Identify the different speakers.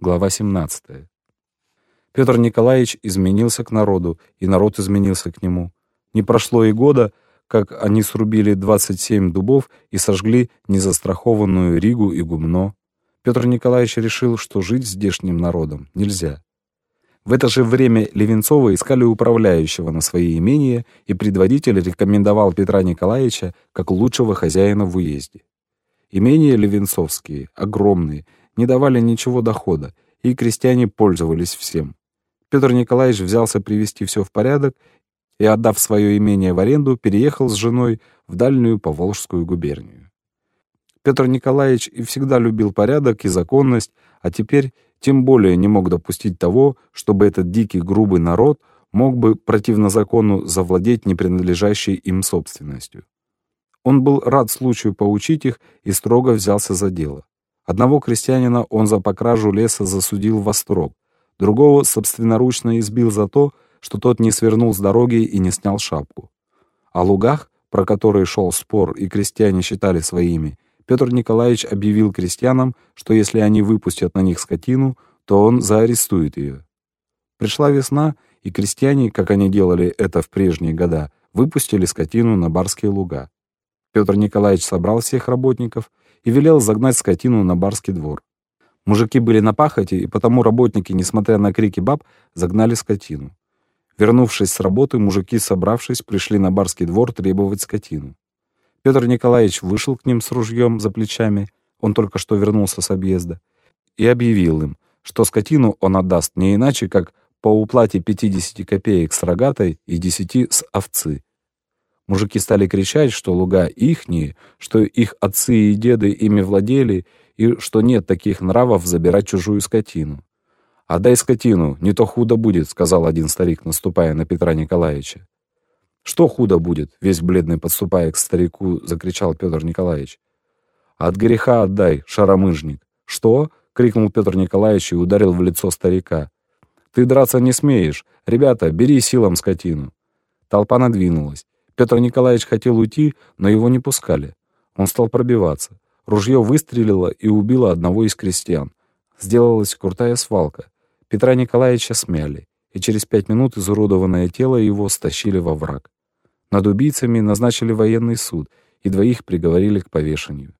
Speaker 1: Глава 17. Петр Николаевич изменился к народу, и народ изменился к нему. Не прошло и года, как они срубили 27 дубов и сожгли незастрахованную Ригу и Гумно. Петр Николаевич решил, что жить здешним народом нельзя. В это же время Левенцовы искали управляющего на свои имения, и предводитель рекомендовал Петра Николаевича как лучшего хозяина в уезде. Имения Левенцовские, огромные, не давали ничего дохода, и крестьяне пользовались всем. Петр Николаевич взялся привести все в порядок и, отдав свое имение в аренду, переехал с женой в дальнюю Поволжскую губернию. Петр Николаевич и всегда любил порядок и законность, а теперь тем более не мог допустить того, чтобы этот дикий грубый народ мог бы противно закону завладеть непринадлежащей им собственностью. Он был рад случаю поучить их и строго взялся за дело. Одного крестьянина он за покражу леса засудил во строк, другого собственноручно избил за то, что тот не свернул с дороги и не снял шапку. О лугах, про которые шел спор и крестьяне считали своими, Петр Николаевич объявил крестьянам, что если они выпустят на них скотину, то он заарестует ее. Пришла весна, и крестьяне, как они делали это в прежние года, выпустили скотину на барские луга. Петр Николаевич собрал всех работников и велел загнать скотину на барский двор. Мужики были на пахоте, и потому работники, несмотря на крики баб, загнали скотину. Вернувшись с работы, мужики, собравшись, пришли на барский двор требовать скотину. Петр Николаевич вышел к ним с ружьем за плечами, он только что вернулся с объезда, и объявил им, что скотину он отдаст не иначе, как по уплате 50 копеек с рогатой и 10 с овцы. Мужики стали кричать, что луга ихние, что их отцы и деды ими владели, и что нет таких нравов забирать чужую скотину. «Отдай скотину, не то худо будет», — сказал один старик, наступая на Петра Николаевича. «Что худо будет?» — весь бледный подступая к старику, закричал Петр Николаевич. «От греха отдай, шаромыжник». «Что?» — крикнул Петр Николаевич и ударил в лицо старика. «Ты драться не смеешь. Ребята, бери силом скотину». Толпа надвинулась. Петр Николаевич хотел уйти, но его не пускали. Он стал пробиваться. Ружье выстрелило и убило одного из крестьян. Сделалась крутая свалка. Петра Николаевича смяли, и через пять минут изуродованное тело его стащили во враг. Над убийцами назначили военный суд, и двоих приговорили к повешению.